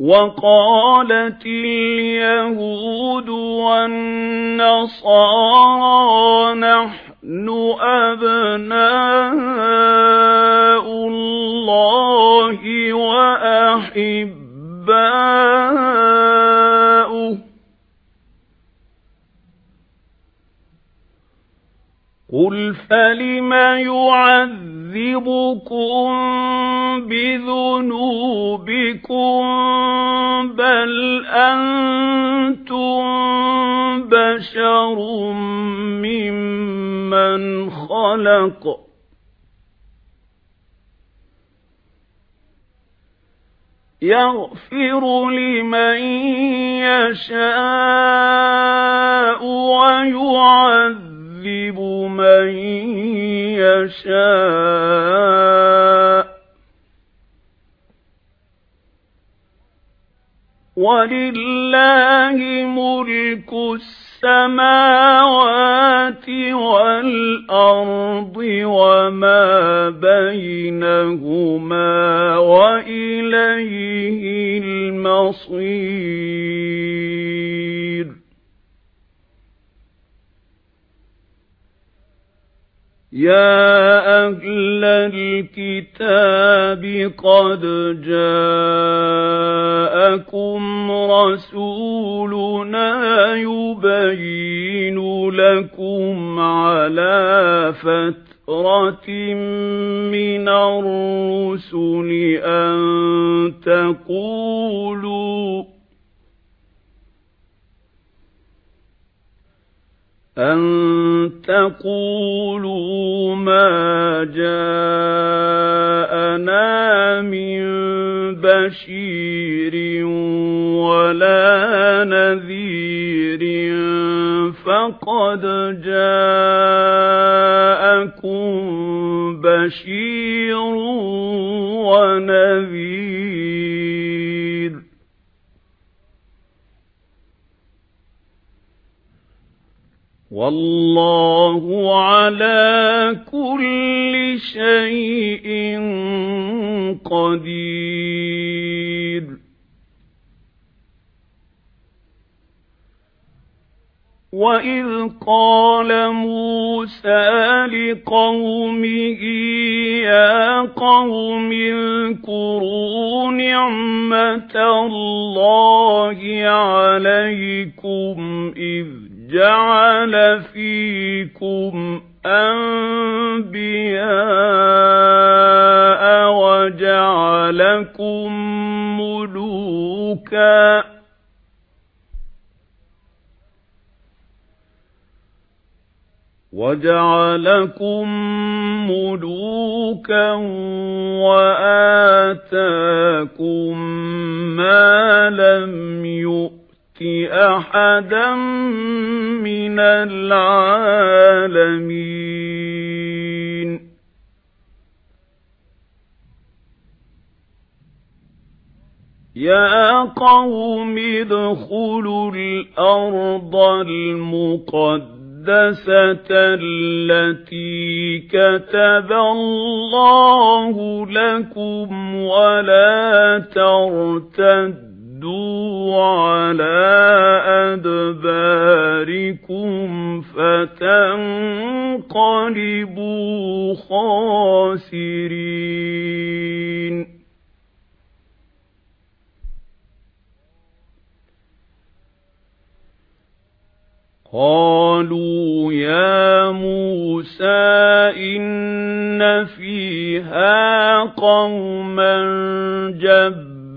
وَقَالَتِ الْيَهُودُ وَالنَّصَارَى نَحْنُ أَبْنَاءُ اللَّهِ وَأَحِبَّاؤُهُ قُلْ فَلِمَ يُعَذِّبُكُم بِذُنُوبِكُم بَلْ أَنتُم بَشَرٌ مِّمَّنْ خَلَقَ يَغْفِرُ لِمَن يَشَاءُ وَيُعَذِّبُ مَن يَشَاءُ وَلِلَّهِ مُلْكُ السَّمَاوَاتِ وَالْأَرْضِ وَمَا بَيْنَهُمَا وَإِلَيْهِ الْمَصِيرُ يَا أَهْلَ الْكِتَابِ قَدْ جَاءَكُمْ رَسُولُنَا يُبَيِّنُ لَكُمْ عَلَى فَتْرَةٍ مِنَ الرُّسُلِ أَن تَقُولُوا أَن تَقُولُوا مَا جَاءَنَا مِن بَشِيرٍ وَلَا نَذِيرٍ فَقَدْ جَاءَكُم بَشِيرٌ وَنَذِيرٌ. وَاللَّهُ عَلَى كُلِّ شَيْءٍ قَدِيرٌ. وَإِذْ قَالَ مُوسَى لِقَوْمِهِ يَا قَوْمِ اذْكُرُوا نِعْمَةَ اللَّهِ عَلَيْكُمْ إِذْ جَعَلَ فِيكُمْ أَنبِيَاءَ وَجَعَلَكُم مُّلُوكًا. وَجَعَلَكُم مُّلُوكًا وَآتَاكُم مَّا لَمْ يُؤْتِ أَحَدًا مِّنَ الْعَالَمِينَ. يَا قَوْمِ ادْخُلُوا الْأَرْضَ الْمُقَدَّسَةَ الَّتِي كَتَبَ اللَّهُ لَكُمْ وَلَا تَرْتَدُّوا عَلَى أَدْبَارِكُمْ فَتَنقَلِبُوا خَاسِرِينَ قَالُوا يَا مُوسَى إِنَّ فِيهَا قَوْمًا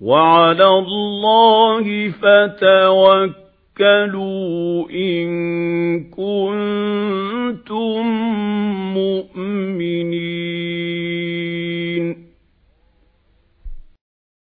وعلى الله فتوكلوا إن كنتم مؤمنين.